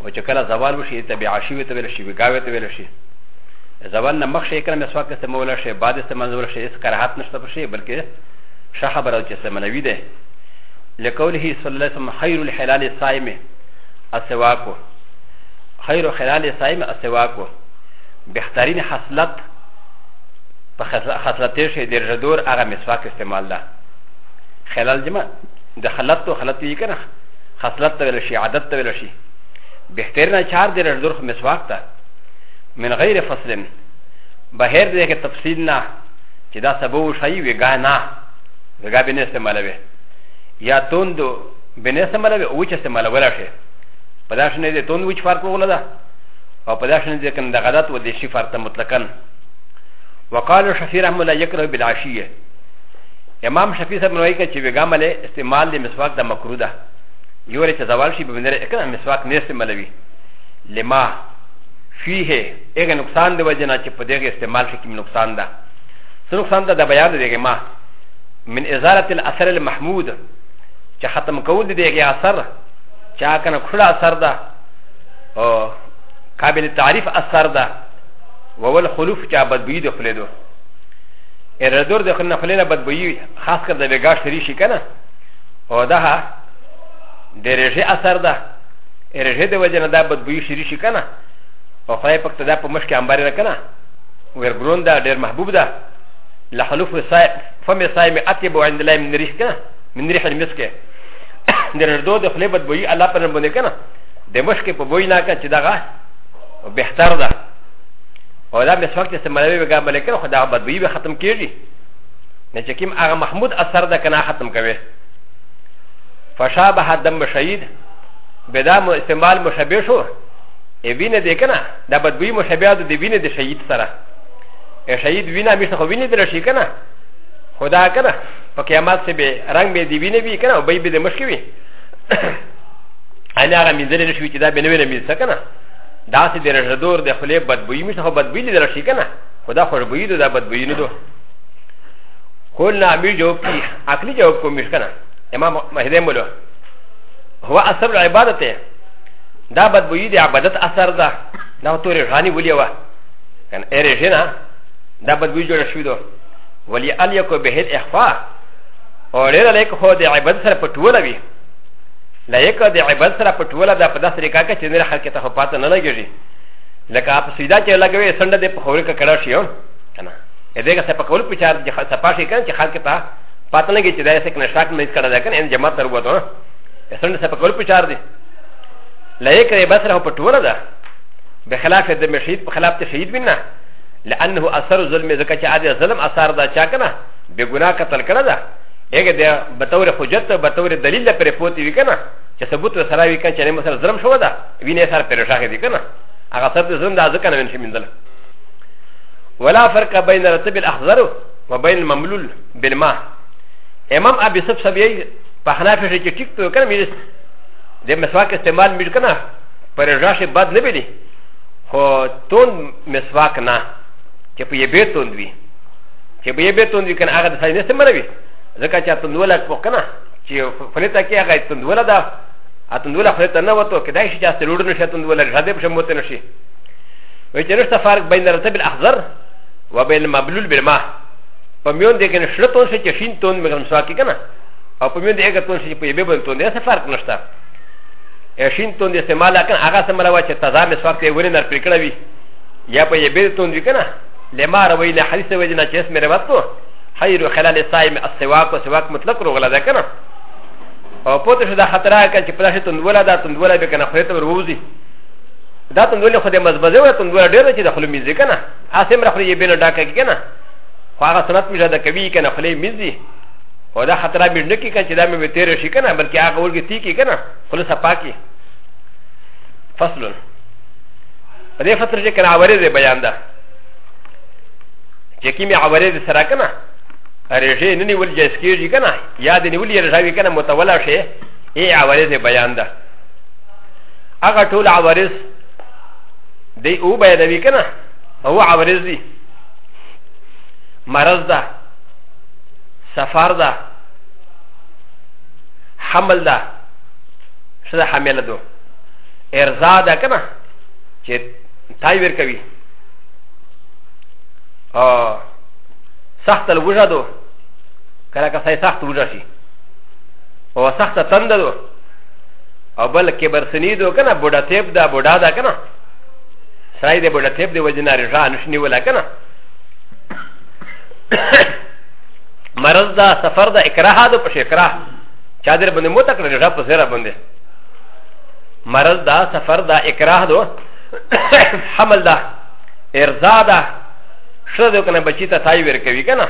او چې کله زوال وشي ته بیا عشي ته ویل شي وګاوې ته ویل شي زوال نه مخ شي کله مسواک استعمال شي بعد استعمال شي اس کراهت نشته پر شي بلکې ښه خبره چې سمنوي ده لقوله صلی الله علیه وسلم خیر الحلال صائم السواکو خیر الحلال صائم السواکو بهترین حاصلت په خاصلتې شي د رجدور هغه مسواک استعمال ده خلال جمع د خلط تو خلط یې کنه خصلت ته ویل شي عادت ته ویل شي بهترینه چار دی لرزور خو مسواک ته من غیر فصل بهر دی کې تفصیل نه چې دا سبو شي ویګا نه ویګا به نه استعمالوي یا توند به نه استعمالوي او چې استعمالول شي په دا شنه دي توند وچ فرق ولا ده او په دا شنه دي کنه د غدات و دې شي فرق مطلقاً وقال شفيع رحمه الله يكره بالعشيه امام شفیع صاحب نوای که چې ویګا مله استعمال د مسواک د مکروه ده یو لري چې زوال شي به منره اکنه مسواک نه استعمالوي لما فيه اګه نقصان دی وجه نه چې په دغه استعمال شي کې نقصان ده څه نقصان ده د بیان دغه ما من ازاله الاثر المحمود چې ختم کول دی دغه اثر چا کنه کړه اثر ده او قابل تعریف اثر ده وول خلوف چا بدبوی د خلیدو ا ر د و ر د خ ن خ ل ي ن ا بدبوي خاص کر د ب ي غ ا ش ت ر ي ش ي کنه او دا ها د ر ج ي اثر ده ا ر ج ي د وجه نه دا بدبوي شري ش ي کنه او خدای پاک ته دا په مشکې امبارې نه کنه ورګرون دا ډېر محبوب ده له خلوف صاحب فم صاحب اتي بو عند الله من ريش کنه من ريح المسك د ر د و ر د خ ل ي ن بدبوي الله پر باندې کنه د مشکې په بوي نه کنه چې دا غا بهتر ده او دا مسواک چې استعمالوي وي ګابل کړي خو دا بدبوي به ختم کېږي نه چې کوم هغه محمود اثر ده که نه ختم کوي فشابه دم شهید به دا استعمال مشابه شو ای وینه دی که نه دا بدبوي مشابه ده د وینې د شهید سره ای شهید وینه همیشه خو وینې در شي که نه خو دا که نه په قیامت سې به رنګ به د وینې وي که نه او بی به د مشکې وي انا غا ميزل نشوي چې دا بنوي نه ميزه کنه دا سي د رجدور د خلې بدبوي مشه خو بدبوي دي درشي کنه خدا خوشبوي ده دا بدبوي نه ده قول نه امیر جواب کی عقلی جواب کو مش کنه امام مهدی مولا هو اثر العبادت دا بدبوي دي عبادت اثر ده دا تورې غاني ولي وا کنه اره جنا دا بدبوي جوړ شوی ده ولي اليكو به الاخفاء اور له لکه خو د عبادت سره پټول وي لا یک د عبادت سره په ټوله دا په داسې ریکا کې چې نه خلک ته خو پاته نه لګېږي لکه په سیدا کې لګوي سنډه دې په خوري کې کړه شي کنه ا دې کې څه په کول په چار چې خاصه پاشي کنه چې خلک ته پاته نه کېږي چې دا یې څنګه شاک نه کړه دا کنه ان جماعت تر وته سنډه څه په کول په چار دي لا یک د عبادت سره په ټوله دا به خلاف د مشهید په خلاف ته شهید وینه لانه اثر ظلم زکه چې عادي ظلم اثر دا چا کنه به ګناه قتل کړه دا هغه د بتور حجت بتور دلیل پر پوتی وی کنه چې ثبوت سره وی کنه چې مثلا ظلم شو ده وینې سره پر شاهد دی کنه هغه سره د ظلم د ازکه نه وینې مندل ولا فرق بین رتب الاخضر وبین المملول بالماء امام ابي سب سب یې په حنافه شي چې ټیک ته کنه مې د مسواک استعمال مې کنه پر راشه بد نه بلی خو تون مسواک نه چې په یبه توند وی چې به به توند وي کنه هغه د سړی نه سمره وي ځکه چې توندوله په کنه چې فلته کې هغه توندوله ده اتوندوله فلته نه وته کدای شي چې سلوړ نشي توندوله غاده په شموت نشي وي چې نشته فرق بین رتب الاخضر وبین المبلول بالماء په میون دې کې نشته تون شي چې شین تون مګر مسواکی کنه او په میون دې هغه تون شي په یبه بل تون دې څه فرق نشته شین تون دې استعمال کړه هغه سمره وا چې تازه مسواک ته ورنر پکړه وي یا په یبه تون دې کنه لما روي له حديث وجنا چې اسم روایت نو خير خلال الصائم السواك وسواك مطلق روغلا ده کنه او پوت شو دا خطر هغه چې په داسې تندوله دا تندوله به کنه خو ته وروزي دا تندوله خو دې مزبزه ولا تندوله ډېر چې دخل میزه کنه حاسم را خو یې بینه ډاکه کنه خو هغه سنت میشه دا کوي کنه خلې میزي او دا خطر به نه کې کنه چې دا مې تیر شي کنه بلکې هغه ورګي تی کې کنه خلص پاکي فصل په دې فصل کې کنه اورې بیان ده چې کیمه عوارض سره کنه رجه نه نیول جایز کیږي کنه یا د نیولې رجاوي کنه متولا شي ای عوارض بیان ده هغه ټول عوارض دی او بیانوي کنه هو عوارض دي مرض ده سفر ده حمل ده شده حمل ده ارزا ده کنه چې تای ور کوي ا سخت الوجه دو کله که سای سخت وجه شي او سخت تند دو او بل کې برسنی دو کنه بوډا تیب دا بوډا دا کنه سړی دې بوډا تیب دی وجنه رجا نشنی ولا کنه مرض دا سفر دا اکراه دو پښه اکراه چادر باندې مو تکړه رجا په سره باندې مرض دا سفر دا اکراه دو حمل دا ارزا دا شد دو کنه بچی تا تای ورکوی کنه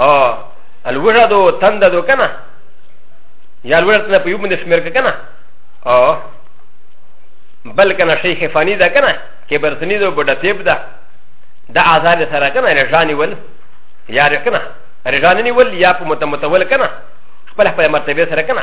او الوجه دو تند دو کنه یا الوجه تنه پیو بند شمیر کنه او بل کنه شیخ فانی دا کنه که برسنی دو بڑا تیب دا دا آزار سره کنه رجانی ول یا رکنه رجانی ول یا پا متمتول کنه خپل خپل مرتبه سره کنه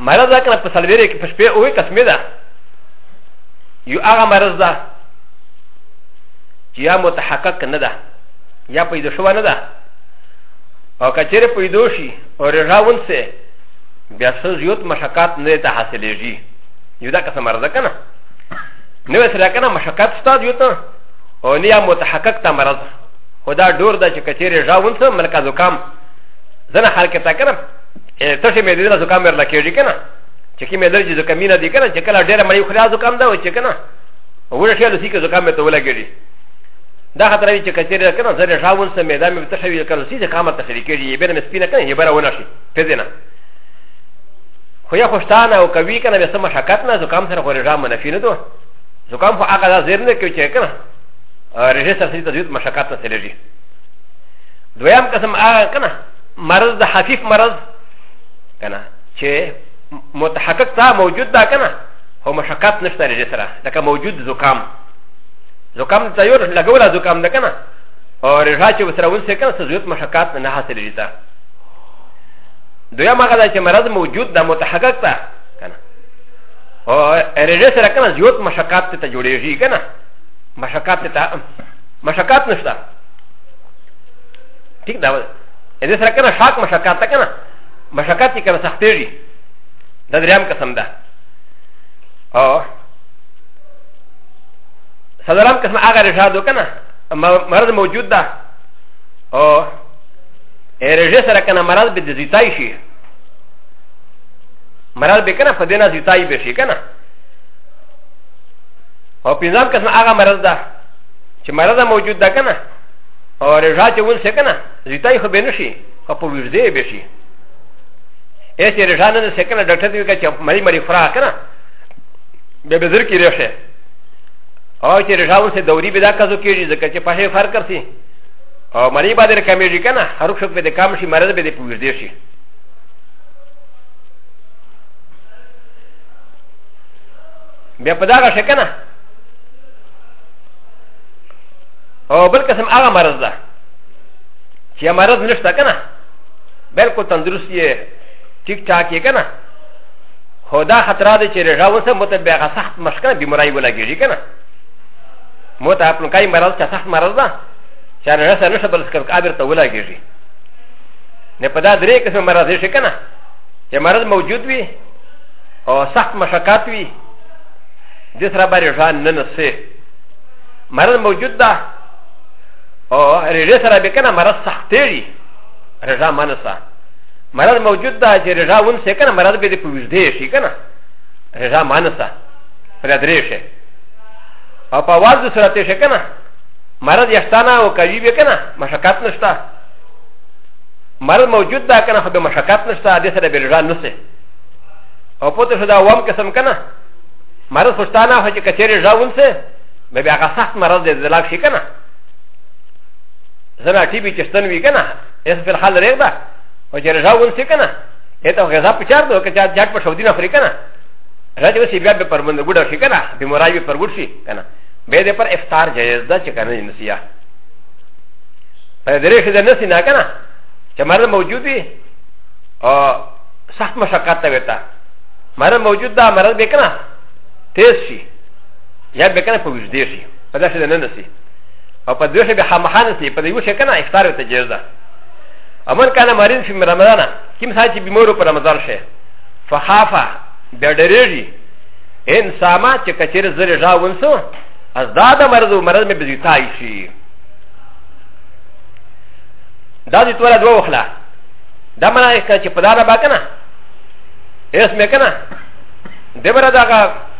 مرض دا کنه په سلویرې کې په شپې اوې قسمې ده یو هغه مرض ده چې یا متحقق نه ده یا پیدا شوه نه ده او کچېرې پیدا شي او رژا ونسې بیا څه زیات مشقات نه ته حاصلېږي یو دا قسم مرض ده که نه نوې سره که نه مشقات شته زیات او نه یا متحقق ته مرض خو دا ډور ده چې کچېرې رژا ونسه ملکه زکام ځنه خلک ته که نه ا ت ش م د ي ن ا ز ك ا م ر ل ك ي ج ك ن ا چې کې مې لري چې کمینه دي کنه چې کله ډېر مړی خوري ازو کم دا و چې کنه وړه شي لسی کې زو کم ته ولګېږي دا خطر وی چې کچېره کنه زره شاون سم مې دا مې ته شوی کله سیده کام ته شریک کېږي یې بنه سپینه کنه یې بره ونه شي پېدنه خو یا خوشتانه او کوي کنه به سم شکایت نه زو کم سره خو رجا منفي نه دوه زو کم خو هغه زیر نه کوي چې کنه رجسټر سره ته زیات مشکات نه سره دویم قسم هغه کنه مرض د حفیف مرض کنه چې متحقق تا موجود دا کنه هو مشقات نشته لري سره لکه موجود زکام زکام ته یو لګولا زکام ده کنه او رجا چې وسره ونسې کنه څه زیات مشقات نه حاصل لري تا دویا مګه دا چې مرض موجود دا متحقق تا کنه او رجا سره کنه زیات مشقات ته جوړیږي کنه مشقات ته مشقات نشته ٹھیک دا دې سره کنه شاک مشکات کنه مشکات یې کنه سختېږي دا دریم قسم ده او سلام قسم هغه رشاد وکنه مرض موجود ده او رژه سره کنه مرض به زیتای شي مرض به کنه فدینا زیتای به شي کنه او پنځم قسم هغه مرض ده چې مرض موجود ده کنه او رجا چې ول څه کنه زیتای خو به نشي خو په ورځې به شي اې چې رجا نه څه کنه ډاکټر دی چې مری مری فرا کنه به به زر کې رشه او چې رجا ول څه دوري به دا کزو کېږي ځکه چې په فرق کرسي او مری به در کمېږي کنه هر څوک به د کام شي مرز به د پوزدې شي بیا په دغه شکنه او بل قسم هغه مرض ده چې مرض نشته کنه بالکل تندرست یې ټیک ټاک یې کنه خو دا خطر دی چې رژا وسه مو ته بیا سخت مشکل بیماری ولګېږي کنه مو ته خپل کای مرض چې سخت مرض ده چې رژا سره نشه بل سکر کابر ته ولګېږي نه په دا درې قسم مرض شي کنه چې مرض موجود وي او سخت مشکات وي د سره باندې ځان نه نسي مرض موجود ده او رجا سره به کنه مرض سختېږي رجا منسه مرض موجود ده چې رجا ونسه کنه مرض به دې په وجدې شي کنه رجا منسه پر درې شي او په واز سره ته شي کنه مرض یشتانه او کوي به کنه مشکات نشته مرض موجود ده کنه خو به مشکات نشته دې سره به رجا نسه او پوته شو دا وام قسم کنه مرض خوشتانه هو چې کچېرې ژاون سه به بیا هغه سخت مرض دی زلاک شي کنه زنا ټي بي چستن وی کنه اس په حال رېګ دا او چې ژاون سه کنه اته غذا پچار دو که چا جات په شودي نه خوري کنه راځي وسی بیا به پرمند ګډه شي کنه به مرای به پرګډ شي کنه به دې پر افطار جایز ده چې کنه نسیا په دې رېخه ده نسی نه کنه چې مرد موجود وي او سخت مشقت ته وتا مرض موجود ده مرض به کنه تیز شي یا به کنه په وجدې شي په داسې نه نسی او په دوی به خامخا نسی په دیو شي کنه افطار ته جایز ده امن کنه مرض فی رمضان کوم ساعت چې بیمارو په رمضان شي فخافا بیا ډېرېږي ان ساما چې کچېر زره ژا ونسو از دا د مرض او مرض مې بزیتای شي دا دې توره دوه وخلا دا معنی چې په دا نه باکنه ایس مې کنه دمره دا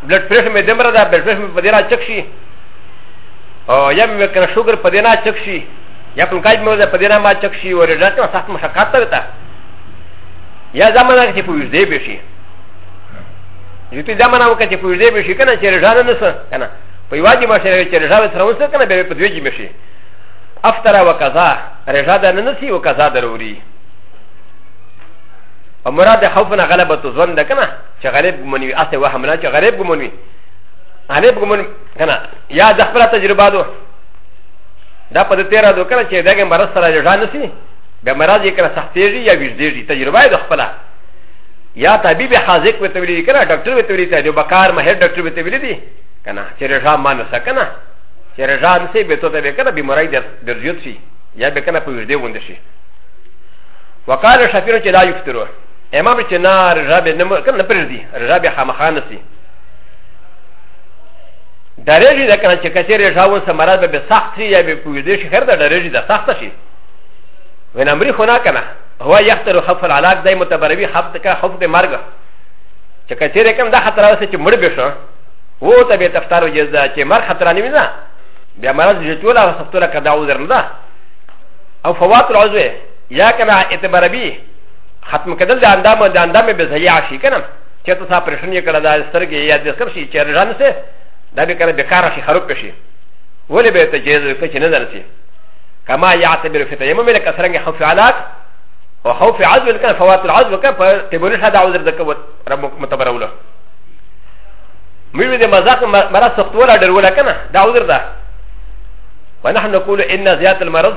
بلډ پرېشر مې دمره دا بلډ پرېشر مې په دې را چک شي او یا مې کنه شوګر په دې نه چک شي یا په کاج مې په دې نه ما چک شي ورې راته سخت مشقت وتا یا زمانه کې په وجدې به شي یو ته زمانه وکړي چې په وجدې به شي کنه چې رجاله نه سره کنه په یواجی ما شي چې رجاله سره وسه کنه به په دوی به شي افترا وکذا رجاله نه نسی وکذا ضروري او مراد خوف نه غلبه تو ځوند ده کنه چې غالب ګمون وي اسه وهم نه چې غالب ګمون وي غالب ګمون کنه یا د خپل تجربه دو دا په دې تیر دو کنه چې دغه مرز سره جوړا نسی به مرز یې کنه سختېږي یا ویږدېږي تجربه د خپل یا طبيب حاضق وي ته ویلي کنه ډاکټر وي ته ویلي ته جو بکار مهر ډاکټر وي ته ویلي دي کنه چې رضا مان سکنه چې رضا نسی به ته به کنه بیماری درځيوت شي یا به کنه په ویږدې وند شي وقال الشافعي چې لا يفطروا امام چې نه رجا به نه پرېږدي رجا به خامخا نسي درېږي ده کنه چې کچې رجا اوس مراد به سخت شي یا به پوهېدې شي خیر ده درېږي ده سخته شي وین امري خو نه کنه هو يختر خف العلاق دای متبروي خف کا خف د مرګ چې کچې رقم دا خطر اوس چې مړ به شو و ته به تفتار وجز ده چې مر خطر نه وینا بیا مرض جتولا سختولا کدا عذر نه ده او فوات العذر یا کنه اعتبار بی ختم کدل د اندام د اندام به ضیاع شي کنه چې تاسو پرشن یې کړه دا سترګې یا د سر شي چې رجان سه دا به کنه بیکار شي خراب شي ولې به ته جیز وکړي چې نه درسي کما یعتبر فی تیمم لک سرنګ خوف علاق او خوف عزو لک فوات العزو لک په تبول شدا عذر د کوت رب متبروله مې دې مزاق مرا سخت ولا ډر ولا کنه دا عذر ده ونحن نقول ان زیات المرض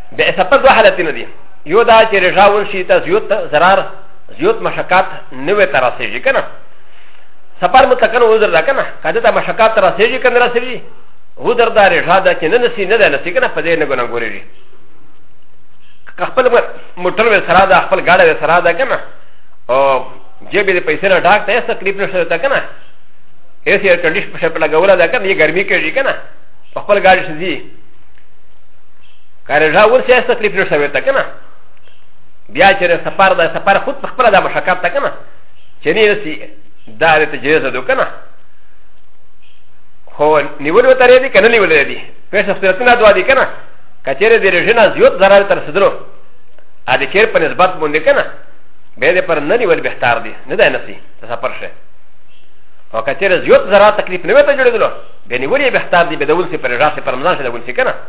به اسپه دوه حالتونه دي یو دا چې رجاول شي ته زیوت ضرر زیوت مشکات نه وي تر رسېږي که نه سفر متکن عذر ده که نه که ته مشکات تر رسېږي که نه رسېږي عذر ده رجا ده چې نه نسي نه ده نسي که نه په دې نه ګناه ګورېږي که خپل موټر وې سره ده خپل ګاډه وې سره ده که نه او جیب یې پیسې نه ډاک ته هېڅ تکلیف نه شته که نه هېڅ ایرکنډیشن په شپ لګوله ده که نه یې ګرمي کېږي که نه خپل ګاډي شي کارې ژا ورسې اس تکلیف نه شوی ته کنه بیا چې سفر دا سفر خود په خپل دا مشکل ته کنه چې نه رسی دا ته جهاز دو کنه خو نیول وته لري دي کنه نیول لري دي پیسې سترتنه دوا دي کنه کچېره دې رژنه زیات ضرر تر صدرو ا دې کېر په نسبت باندې کنه به دې پر نه نیول بهتر دي نه ده نسی سفر شه او کچېره زیات ضرر تکلیف نه وته جوړېدلو به نیول یې بهتر دي به دول سي پر راځي پر مزان شه دول سي کنه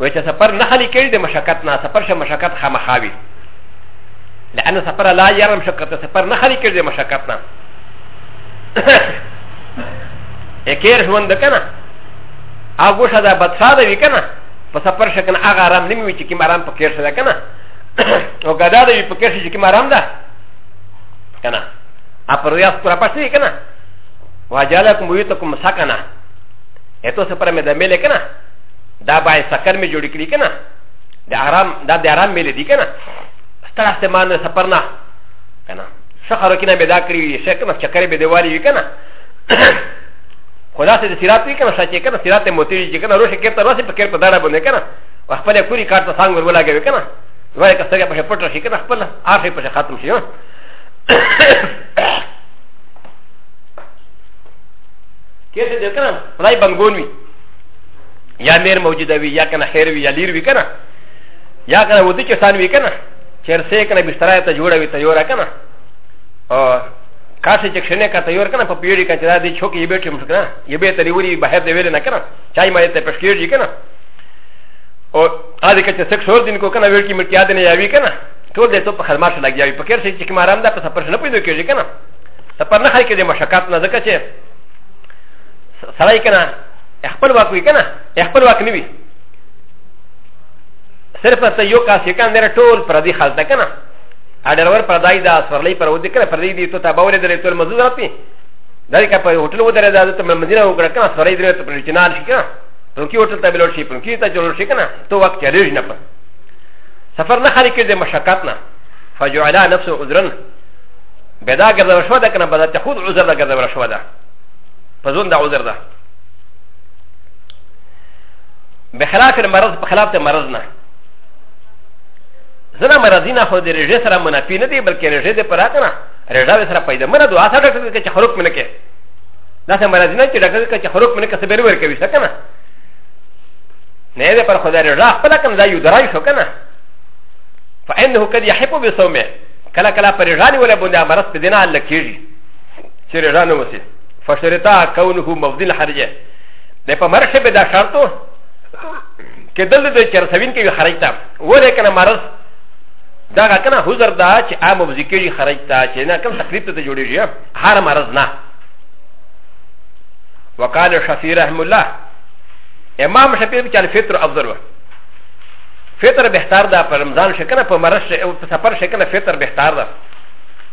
وای چې سفر نه خالي کړي د مشقت نه سفر شه مشقت خامخاوي لأن سفر لا يرى مشقت سفر نه خالي کړي د مشقت نه اکیر ژوند کنه هغه شه دا بدشاه دی کنه په سفر شه کنه هغه آرام نیموي چې کوم آرام پکې شه کنه او ګدا دی پکې شه چې کوم آرام ده کنه اپرویا سره پښتې کنه واجالکم ویتکم سکنه اته سفر مې د ملې کنه دا باید سکن می جوړی کړی کنه د آرام دا د آرام میلې دی کنه ستړه استعمال نه سفر نه کنه شخر کنه به دا کړی وي شک نه چکر به دیوالی وي کنه خدا سه سیرات وی کنه سچې کنه سیرات موتی چې کنه روشه کېته روسه په کېر په داړه باندې کنه خپل کوری کارت څنګه ور ولاګوي کنه وای که څنګه په پټه شي کنه خپل آخر په ختم شي كيف تذكرنا؟ لا يبنغوني یا میر موجوده وي یا کنه خیر وي یا لیر وي کنه یا کنه ودی کسان وي کنه چرسه کنه بستر ته جوړه وي تیار کنه او کاسه چې کښنه کا تیار کنه په پیړی کا چرا دی چوک یې بیٹه مش کنه یې به تریوري بهر دی ویل نه کنه چای ما ته پښکیر جی کنه او ا دې کچ سک شور دین کو کنه ویل کی مټیا دې نه یاوی کنه ټول دې ته په خدمت لګیا وي په کیر شي چې کمارام دا په سفر نه پیدا کیږي کنه سفر نه خای کې د مشکات نه ځکه چې سړی کنه خپل واک وي کنه خپل واک نه وي صرف ته یو کاس یې کنه نه ټول پر دې خلک کنه ا ډرور پر دای دا سورلې پر ودی کنه پر دې دې ته تابول درې ټول مزو راپی دا کې په هوټل و درې دا ته مدینه وګړه کنه سورې درې ته پر چنال شي کنه پر کې هوټل ته بلور شي پر کې ته جوړ شي کنه تو وخت چلیږي نه پر سفر نه خالي کړي مشقات نه فجعل نفسه عذرا بدا ګرځول شو دا کنه بدا ته خود عذر دا ګرځول شو دا په ځون دا عذر ده بخلاف المرض بخلاف المرض نه زنا مرضینا خو د رژه سره منافی نه دی بلکې رژه د پراته نه رژه سره پیدا منه دوه سره ډاکټر کې چې خروق منه کې دا سره مرضینا چې ډاکټر کې چې خروق منه کې څه بیرور کوي څه کنه نه ده پر خدای رژه خپل کوم ځای درای شو کنه فانه قد يحب بصومه کله کله پر رژه نیول باندې مرض په دینه لکېږي چې رژه نه وسی فشرطا كونه مفضي الحرجه د په مرګ شي به دا شرطو کې دل د چرسوین کې خرج تا ولې کنه مرض دا کنه حضور دا چې عام مفضي کې خرج تا چې نه کوم تکلیف ته جوړیږي هر مرض نه وقال شفيع رحم الله امام شفيع بچا الفطر افضل وه فطر بهتر ده په رمضان شکنه په مرض شکنه په سفر شکنه فطر بهتر ده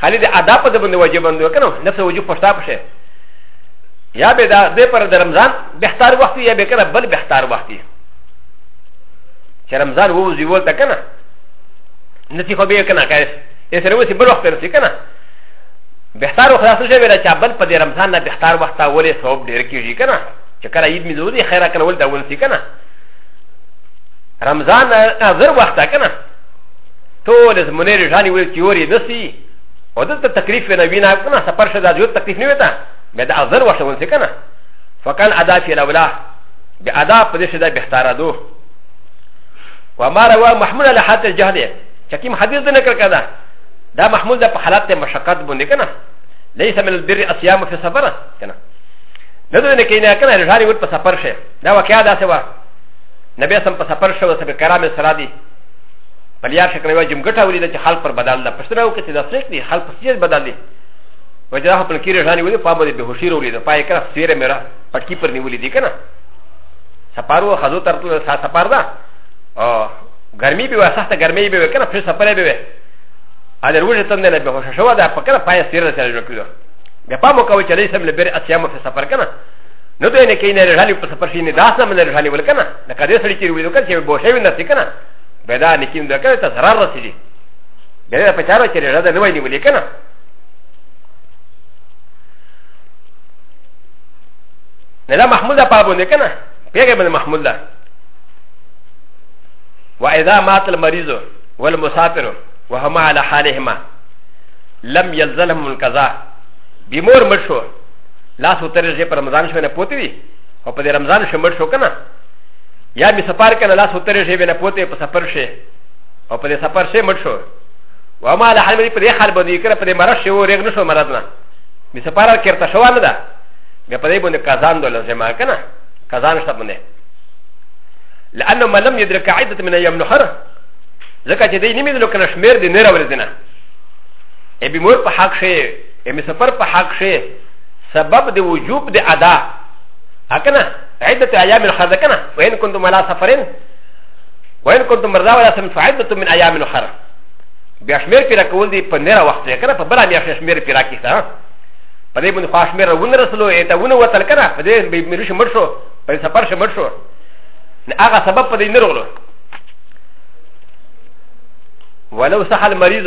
خالي د ادا په دبن وجه بندو کنه نفس وجه پښتا پشه یا به دا د پر د رمضان بهتر وخت یا به کنه بل بهتر وخت چې رمضان وو زی ولته کنه نتی خو به کنه کای یې سره وسی بل وخت رسی کنه بهتر خلاص شي ویل چې بل په د رمضان نه بهتر وخت ولې ثواب ډیر کیږي کنه چې کله عید می زودي خیره کنه ول دا ونسی کنه رمضان زر وخت کنه ټول زمونې رژاني ویل چې یوري نسی او دلته تکلیف نه وینا کنه سفر شدا جو تکلیف نه وتا به د افضل وشه ونسې کنه فکان ادا فی الاولا به ادا په دې شدا به اختیار دو و ما روا محمود علی حالت الجهد چکیم حدیث نه کړ کړه دا محمود په حالت مشقت باندې کنه ليس من البر اصيام في سفر کنه نه دوی نه کینه کنه رژاني ور په سفر شه دا واقعیا دا سوا نبی سم په سفر شو سبه کرام سره دی په لیا شکل یو جم ګټه ولید چې خلق پر بدل ده پښتنه وکړي چې دا څه دي خلق پر سیاست بدل دي وجه خپل کیره ځاني ولې په باندې به هوشیر ولید پای کړه سیره میرا پټکی پر نیولې دي کنه سپارو خزو تر ته سا سپار ده او ګرمي به وسخته ګرمي به کنه پښه سپره به ا دې وروه تند نه به هوش شو ده په کنه پای سیره سره جوړ کړو بیا په مو کوي چې لې سم لبر اسیامو په سفر کنه نه دوی نه کینې رښالي په سفر شي نه داس نه مله رښالي ول کنه د کدې سړي چې ویل کنه چې بو شي نه سي کنه بدا نه کین دا کنه ته zarar رسېږي بیا په چارو چې رښاد نه وایي ولې کنه نه دا محمود ده پابو نه کنه پیګه بل محمود ده واذا مات المريض والمسافر وهما على حالهما لم يلزمهم القضاء بمور مشهور لاس و ترې په رمضان شوی نه پوتې وي او په دې رمضان شو مړ شو که نه یا به سفر کنه لاس و ترې شوی نه پوتې په سفر شي او په دې سفر شي مړ شو و ما له حال مې په دې حال باندې کړه په دې مرض شو رېغ نه شو مرض نه به سفر کرته شو نه ده بیا په دې باندې کازان دو لازمه که نه کازان شته باندې لأنه ما لم يدرك عدة من أيام نحر ځکه چې دې نیمې د لوکنه شمېر دې نه راولې دي نه ابي مور په حق شي ام سفر په حق شي سبب د وجوب د ادا هکنه عده ايام الخر کنه وان كنتم على سفر وان كنتم مرضى ولا سم فعده من ايام الخر بیا شمیر پیرا کول دی په نره وخت کنه په بلا بیا شمیر پیرا کیسه په دې باندې خاص مېره ونه رسلو اته ونه وتل کنه په دې به مې شو مړ شو په سفر شو مړ شو نه هغه سبب په دې نه رغلو ولو صح المريض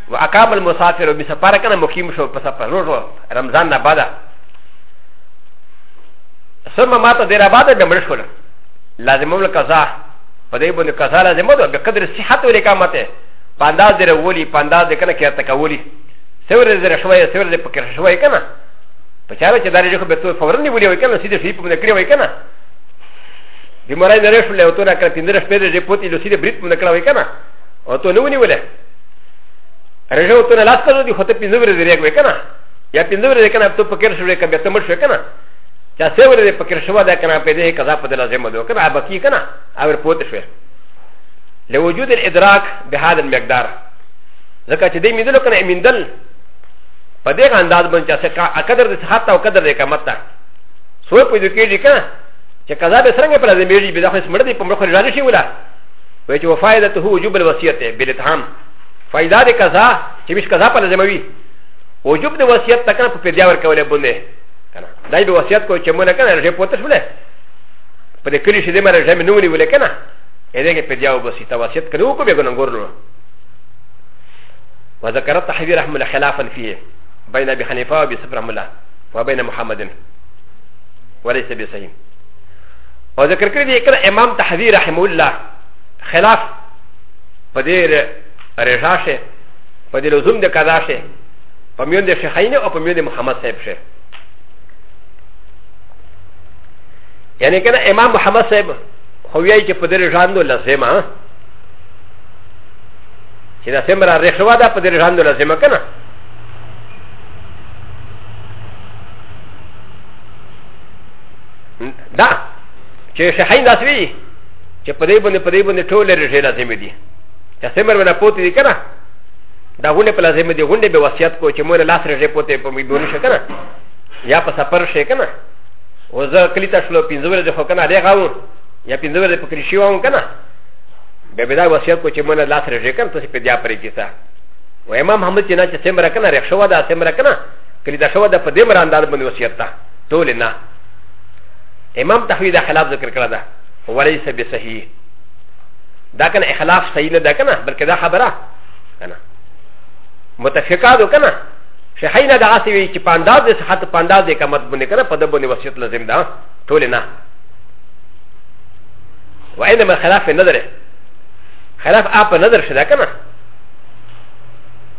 و اقام المسافر و بسفر کنه مقیم شو په سفر روزو رمضان نه بعد ثم ما ته دیر آباد به مړ شول لازم ول قضا په دې باندې قضا لازم ده به قدر صحت ولې کامته په انداز دیر ولی په انداز دې کنه کې تکولی سور دې شوی سور دې پکې شوی کنه په چاره چې داري خو به تو فورن نیولې وای کنه سیده شي په نه کړی وای کنه د مرای نه رښول او تو نه کړ تیندره شپې دې پوتې لو سیده بریټ مونږ کړوي کنه او تو نه ونیولې ر ج و ت ن ل ا س ت ن د خ ت ب ي ن و ر د ر ي ك و ك ن ا يا ب ي ن و ر د ك ن ا ب ت ف ك ر ش و ك ب ي ت م ر ش و ك ن ا ج ا س و ر د ف ك ر ش و د ك ن ا ب د ه ك ذ ا ب د ل ا ز م د و ك ن ا ب ك ي ك ن ا أ و ر ب و ت ش و لوجود ا ل إ د ر ا ك بهذا المقدار ذ ك ا ت د ي م د ل ك ن ا من دل ف د ي غ ا ن د ا ز ب ن ج ا س ك ا ك د ر د س ح ا ت ا و ك د ر د ك م ت ا سوى ب د ك ي ج ك ن ا ج ك ذ ا ب س ر ن ج ب ل ا ز م ي ج ب د ا خ س م ر د ي ب م ر خ ر ج ا ل ش ي و ل ا وی چې وفایدته وجوب الوصیت بلتهام فایده د قضا چې مش قضا په لازموي وجوب د وصیت تکنه په پیدا ور کوله بونه کنه دای به وصیت کو چې مونږ کنه رجه پوتش بله په دې کلی شې دې مره رجه منونی ولې کنه اې دې کې پیدا وبسي تا وصیت کړو کو به ګنن ګورلو وذكر التحوير رحمه الله خلافا فيه بين ابي حنيفه وابي سفر رحمه الله وبين محمد وليس بصحيح او ذکر کړی دی کله امام تحذیر رحمه الله خلاف په دې رضا شي په دې لزوم د قضا شي په میون د شیخین او په میون د محمد صاحب شي یعنی کنه امام محمد صاحب خو یې چې په دې رضاندو لازمه چې دا سمره رښوا ده په دې رضاندو لازمه کنه دا چې شهین داس وی چې په دې باندې په دې باندې ټول رجې لازم دي چې سمر ولا پوت دي کنه دا غونډه په لازم دي غونډه به وصیت کو چې مور لاس رجې پوتې په مې بونی شي کنه یا په سفر شي کنه و زه کلی ته شلو پنځه ورځې خو کنه لري غاو یا پنځه ورځې په کلی شي وم کنه به به دا وصیت کو چې مور لاس رجې کنه ته په دیا پرې کیسه و امام محمد چې نه چې سمر کنه رښوا دا سمر کنه کلی دا شوا دا په دې مران دال باندې وصیت تا ټول نه امام تحوی دا خلاف ذکر کړه دا وليس بصحيح دا کنه اخلاف صحیح نه ده کنه بلکې دا خبره کنه متفقاتو کنه شحی نه دا سی وی چې پانداز د صحت پانداز د کمت باندې کنه په دبونې وصیت لازم ده ټول نه وانما خلاف النظر خلاف اپ نظر شدا کنه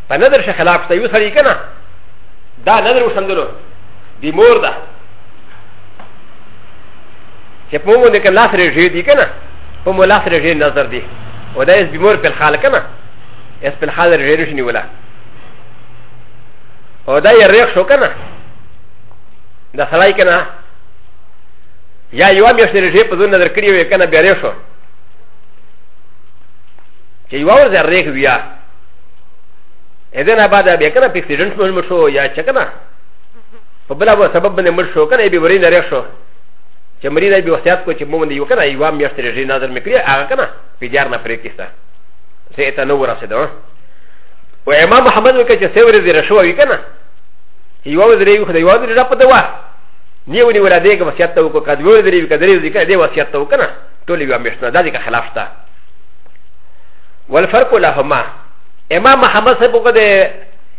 په نظر شه خلاف صحیح سړی کنه دا نظر وسندلو دی مور ده چې په موږ د کې لاس رېږې دي که نه په موږ لاس رېږې نظر دي او دا یې بیمور په الحال که نه یې په الحال رېږې نشي نیوله او دا یې رېښ شو که نه د سړی که نه یا یوه میاشت رېږې په ځون نظر کړي وي که نه بیا رېښ شو چې یوه ورځ رېښ ویا اذن ابدا بیا که نه په اکسیډنټ مو شو یا چې که نه په بل هغه سبب باندې مړ شو کنه به ورین لري شو چې مریض به وصیت کو چې مو باندې یو کنه یو هم یشتر رجی نظر میکړي هغه کنه په جار نه پرې کیسه سه ته نو ورسېدو و امام محمد وکړه چې سه ورې زیره شو وی کنه یو ورې یو خدای یو ورې را پته وا نیو نیو را دې کې وصیت ته وکړه کډ ورې دې کډ دې دې وصیت ته وکړه ټول یو مشنه دا دې خلاف تا والفرق لهما امام محمد صاحب وکړه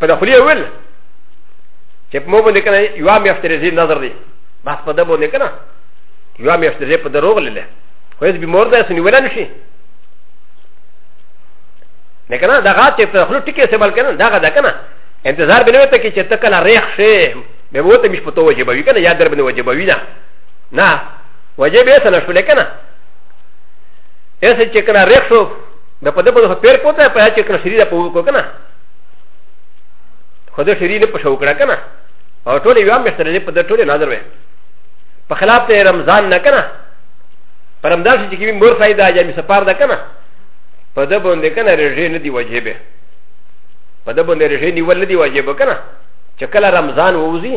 په دخلی اول چې په مو باندې کنه یو میاشت رزي نظر دی بس په دبو نه کنه یو میاشت رزي په دروغ لله خو یې به مور ده سنی ولا نشي نه کنه دا غات په خلو ټکی سه بل کنه دا غا دا کنه انتظار به نه وته کې چې تکل ریخ شي به وو ته مش پتو وجب وی کنه یاد در باندې وجب وی نه نه وجب یې سره شو کنه ایسه چې کنه ریخ شو د په دبل خپل پوته په چې کنه شریره په وکړه کنه خو د شریره په شو کړه کنه او ټول یو مې سره په د ټول نظر وې په خلاف ته رمضان نه کنه پر رمضان چې کې مور فائدہ یا می سپار ده کنه په د باندې کنه رژې نه دی واجبې په د باندې رژې نیول نه دی واجبې کنه چې کله رمضان ووزي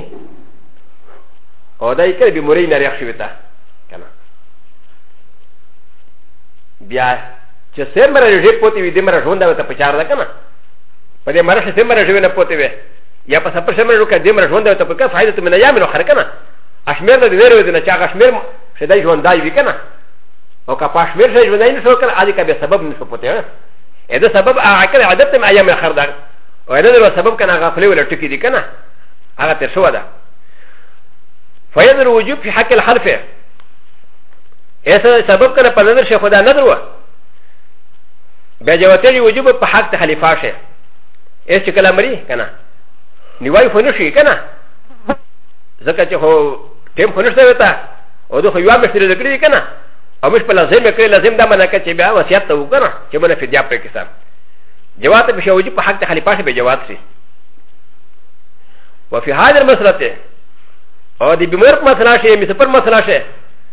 او دا یې کله به مورې نه ریښ شوی تا کنه بیا چې سمره یې پوتې وي دمره ژوند ته پچار ده کنه په دې مرشه سمره ژوند نه پوتې وي یا په سپر سمره ژوند دمره ژوند ته پکې فائدې ته نه یامن خر کنه اشمیر د ویرو دې نه چا اشمیر شدای ژوند دای وی کنه او که پاشمیر شدای ژوند نه شو کنه اځي کبه سبب نه شو پوتې اې دا سبب عقل عادت ته ایام خر ده او نه دا سبب کنه غفله ولا ټکی دي کنه هغه تر شو ده فیض الوجوب فی حق الحلفه ا س سبب کنه په نظر شي خدا نظر و بیا جواتلی وجوب په حق ته خلیفہ شي ا چې کله مري کنه نیوای خو نشي کنه ځکه چې هو ټیم خو نشته وتا او دوی خو یو مشتر لګړي کنه او مش په لازم کې لازم دا منه کې چې بیا وصیت ته وکنه چې منه فدیا پر کې سم جواب به شوجي په حق ته خلیفہ شي به جواب شي وفي هذا المسرته او دي بمرق مسرشه مسفر مسرشه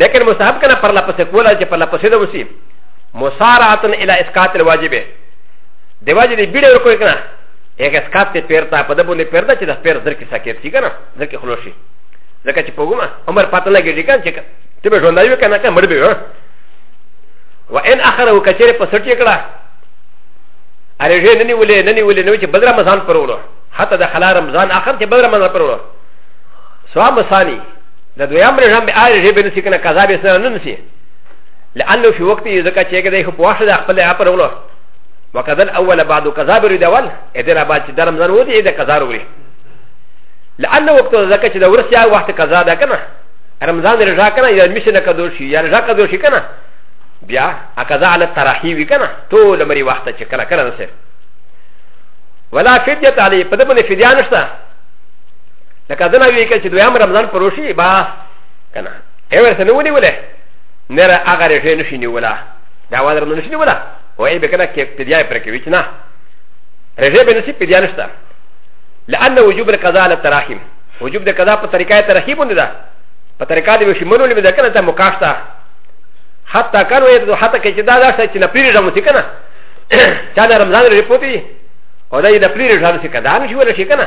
لیکن مستحب کنه پر لپسې کولا چې پر لپسې ده وسی مسارعه الى اسقاط الواجب دی واجب دی بیډه ورکو کنه یک اسقاط ته پیرتا په دبو نه پیرتا چې د پیر زر کې سکیت شي کنه زر کې خلاص شي ځکه چې پوګما عمر پته نه کېږي کنه چې ته به ژوندای وې کنه کنه مړ به و و ان اخره وکچره په سټ یې کړه اره جې ننی ولې ننی ولې نو چې بدر رمضان پر وړو حتی د خلا رمضان اخر چې بدر رمضان پر وړو سوا مسانی د دویم رژم به آر ژبه نسی کنه قضا به سره نه نسی لانه فی وقت یې ځکه چې کېږي خو په واښه د خپل اپر ولو وکذا الاول بعد قضا به ردول ادره بعد چې درم زر ودی د قضا وروړي لانه وقت ځکه چې د ورسیا وخت قضا ده کنه رمضان رجا کنه یا میشه نه کدو شي یا رجا کدو شي کنه بیا اقضا علی تراحی وی کنه ټول مری وخت چې کله کله نسه ولا فدیت علی په دې باندې فدیان نشته لکه دنا وی که چې دویم رمضان پروشي با کنه ایور سره ونی وله نه را هغه رټه نشي نیولا دا وانه رمضان نشي نیولا او ای به کنه کې پدیا پر کې وچ نه رټه به نشي پدیا نشتا لأن وجوب القضاء على التراحم وجوب د قضاء په طریقه ترحیب نه ده په طریقه دی وشي منو لمه کنه ته مقاشتا حتی کانو یې حتی کې چې دا دا چې نه پیری رمضان کنه چا رمضان رپوتی او دا یې د پیری رمضان څخه دا نشي ولا شي کنه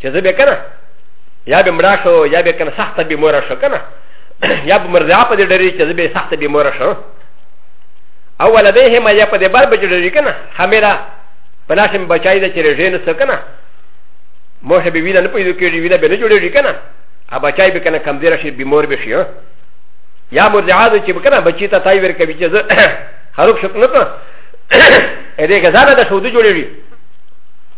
چې زه به کنه یا به مړه شو یا به کنه سخته بیماره شو کنه یا به مرضا په دې ډېرې چې زه به سخته بیماره شو او ولدیه ما یا په دې بار بچ ډېرې کنه خمیره په لاس مې بچای د چې رژې نه څه کنه مو هه به ویله نه پیدا کېږي ویله به نه جوړېږي کنه ا بچای به کنه کمزوره شي بیمار به شي یا مرضا د چې کنه بچی ته تای ور کوي چې زه خراب شو نه ته ا دې غزاله د شودو جوړېږي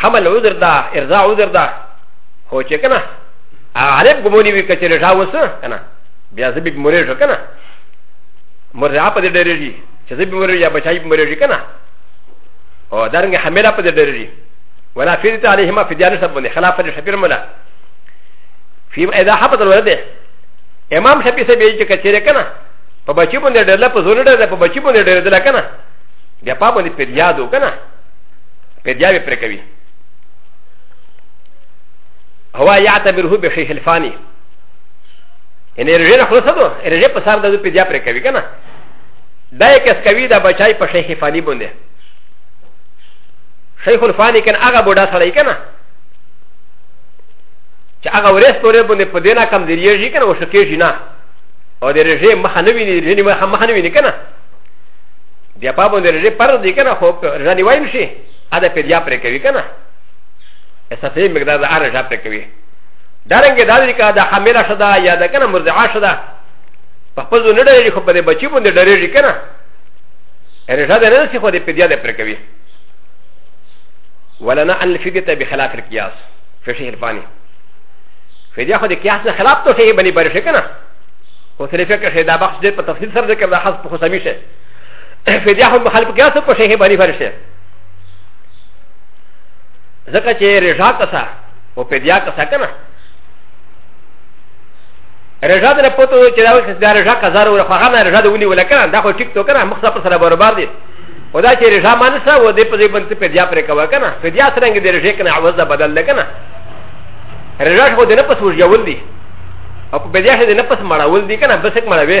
حمل عذر دا ارضاء عذر دا هو چې کنه عرب ګمونی وی کچې رضا وسه کنه بیا زبی مورې شو کنه مرضا په دې ډېرېږي چې زبی مورې یا بچای مورې کنه او دارنګ حمله په دې ډېرېږي ولا فيرت عليهما في ديار سبني خلاف الشفير ملا في اذا حبط الولد امام شفيع سبي چې کچېره کنه په بچی باندې ډېرله په زور ډېرله په بچی باندې ډېرله کنه بیا په باندې پیریادو کنه په بیا به پرې کوي هو يعتبره بشيخ الفاني ان رجل خلصدو رجل په سر د په بیا پرې کوي کنه دا یې کس کوي دا بچای په شیخ فانی باندې شیخ الفانی کن هغه بوډا سړی کنه چې هغه ورس پورې باندې په دینا کم دیریږي کنه او شکیږي نه او د رژې مخه نه ویني رژې مخه نه ویني کنه بیا په باندې رجه پر دې کنه خو رجه نیوای نشي ا د پیډیا پر کوي کنه اساسي مقدار د ار رجه پر کوي دا رنګه دا دې کا د حامله شدا یا د کنه مرضعه شدا په خپل نه ډېری خو په دې بچي باندې ډېری کنه رجه ده نه سي خو دې پیډیا ده پر کوي ولنا ان الفديه بخلاف القياس في شيء الفاني فديه خو دې قياس نه خلاف تو شي بني برشه کنه خو سره فکر شي دا بخش دې په تفصیل سره ذکر دا خاص په خصامي شي فدیا هم خلق کیا څه په شیخ باندې فرشه ځکه چې رضا کسا او فدیا کسا کنه رضا د پته چې دا وخت دا رضا کزار او خو هغه رضا د ونی ولکه دا خو ټیک تو کنه مخ سره سره برابر دي و دا چې رضا مان سره و دې په دې باندې فدیا پرې کوا کنه فدیا سره کې د رضا کنه عوض بدل لکنه رضا خو دې نه پس ورجول دي او په بدیا کې دې نه پس مړاول دي کنه بس یک مړاوي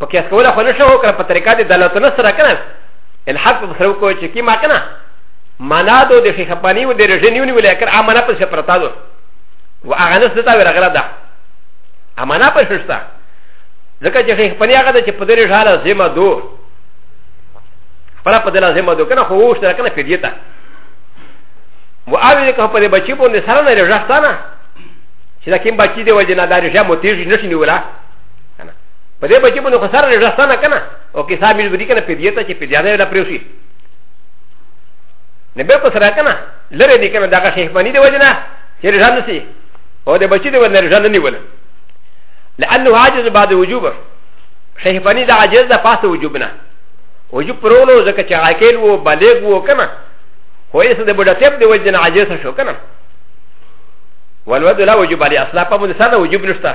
په کیس کوله خو نه شو کړه په طریقه د دلالتونه سره کنه الحق په سره کو چې کی ما کنه معنا دو د شیخ پانی و د رژنیو نیول کړه امانه په سپرتا دو و هغه نه ستاسو ورغره ده امانه په شستا ځکه چې شیخ پنی هغه چې په دې ژاله زما دو فلا په دې لازم دو کنه خو وښته کنه فدیتا و اوی که په دې بچی باندې سره نه رژختانه چې دا کوم بچی دی وجه نه دا رژه مو تیږي نشي نیولا کنه په دې بچي باندې خسر نه راستانه کنه او کې صاحب دې کنه په دې ته چې په دې نه لا پریوسی نه به په سره کنه لره دې کنه دا شیخ باندې دی وجنه چې رجال نسی او دې بچي دې ولر رجال نه نیول لانه عاجز بعد وجوب شیخ باندې دا عاجز ده پاسه وجوب نه وجوب پرولو ځکه چې عاقل وو بالغ وو کنه خو یې څه د بډتیب دې وجنه عاجز شو کنه والود لا وجوب عليه اصلا په مدرسه وجوب نشته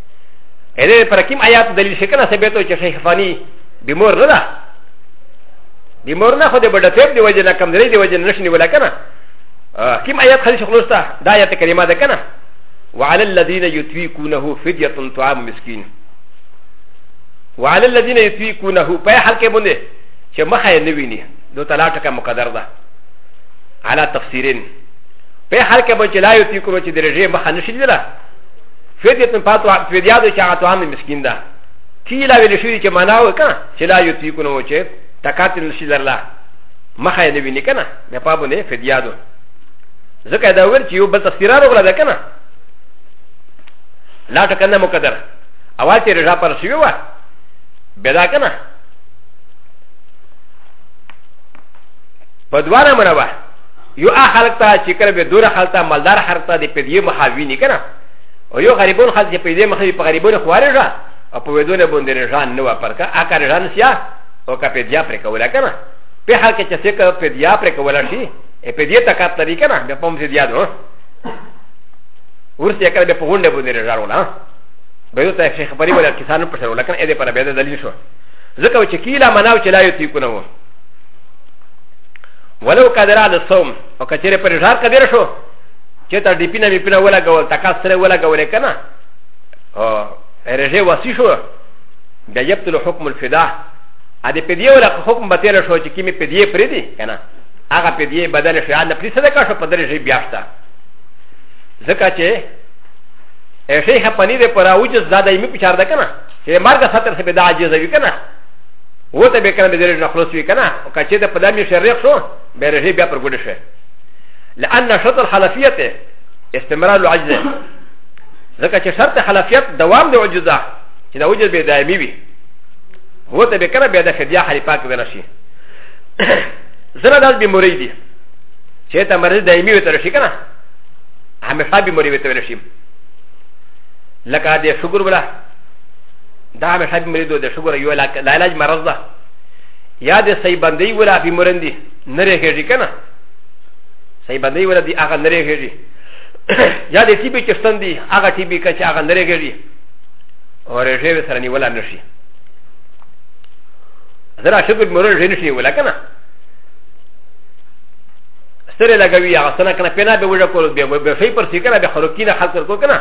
ا د ه پر کوم آیات دلیل شي کنه ثابت وي چې شیخ فانی بیمور نه ده بیمور نه خو د بډه فیب دی وجه نه کم دی دی وجه نه نشنی ولا کنه کوم آیات خلی شیخ لوستا دا آیات کریمه ده کنه وعلى الذين يطيقونه فدية طعام مسكين وعلى الذين يطيقونه په حال کې باندې چې مخه یې نه ویني دو تعالی ټکه مقدر ده على تفسيرين په حال کې باندې لا يطيقونه چې د رژې مخه نشي لیدله فدیتن پاتو فدیا دو چا طعام مسکین دا کیلا ویل شو چې معنا وکړه چې لا یو تی کو نو چې تکات نشي درلا مخه یې ویني کنه د پابو نه فدیا دو ځکه دا ور چې یو بل تفسیر راغله ده کنه لا ټکنه مقدر اول چې رضا پر شوی و بدا کنه په دواره منوه یو اخلق ته چې کله به دوره خلک ته مالدار خلک ته د پدیه مخاوینی کنه او یو غریبون خلک چې په دې مخې په غریبونو خوارې را او په ودونه باندې رژان نه واپر کا اکا رژان سیا او کا په دیا پر کولا کنه په حال کې چې څه کا په دیا پر کولا شي ا په دې تکات لري کنه به پم سي دیا دو ورته کړه به په غونډه باندې رژان ولا به یو ته شیخ پری ولا کسانو پر سره لکن ا دې پر به دلیل شو ځکه چې کیلا مناو چې لا یو تی کو نه وو ولو قدر على الصوم وكثير پر رژان قدر شو چې تا ډي پینه می پینه ولګول تکا سره ولګولې که نه رژې وسی شو بیا یبتل حکم الفدا ا دې په دې ولا حکم به تېره شو چې کیمې په دې پرې دي که نه هغه په دې بدل شو یا نفلي صدقه شو په دې ژې بیا شته ځکه چې شیخ پنی دې پر اوج زاده یې په چار ده که نه چې مرګ ساتر سره به دا عاجز وي که نه و ته به کنه به درې نه خلاص وي کنه او کچې ته په دامي شریخ شو به رهي بیا پر ګډ شي لان شرط الحنفيه استمرار العجز ځکه چې شرط حنفیت دوام د وجود ده چې د وجود به دایمي وي هو ته به کله بیا د فدیا حریفه کې ونه شي زنه داس به مریض دي چې ته مریض دایمي وي تر شي کنه همیشه به مریض وي تر شي لکه د شګر ولا دا همیشه به مریض د شګر یو علاج مرض ده یا د صحیح بندي ولا به مرندي نه رهږي کنه صحیح باندې ولا دی هغه نری غړي یا د ټي بي چې ستن دي هغه ټي بي کچ هغه نری غړي او رژې سره نیول نه شي زرا شکل مرور رژې نشي ولا کنه سره لګوي هغه سره کنه پینا به وړه کول به به فی پر سیکنه به خروکینه خلق کو کنه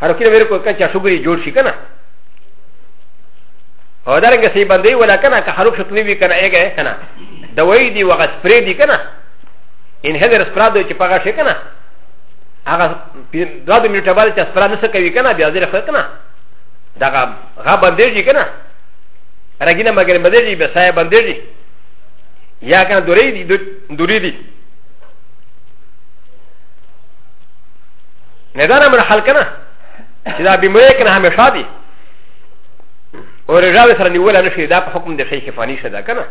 خروکینه ور کو کچا شګري جوړ شي کنه او دا رنګه سی باندې ولا کنه که خروک شتنی وی کنه ایګه کنه د وای دی وغه سپری دی کنه ان هدر سپرا دی چې پغه شي کنه هغه دوه د منټه باندې چې سپرا نه څه کوي کنه بیا زیر خلک نه دا غا باندې کنه رګینه مګر باندې به سایه باندې یا کنه دورې دی دورې دی نه دا نه مرحل کنه چې دا بیمه کنه همیشه دی او رجاوی سره نیول نه شي دا په حکم د شیخ فانی شدا کنه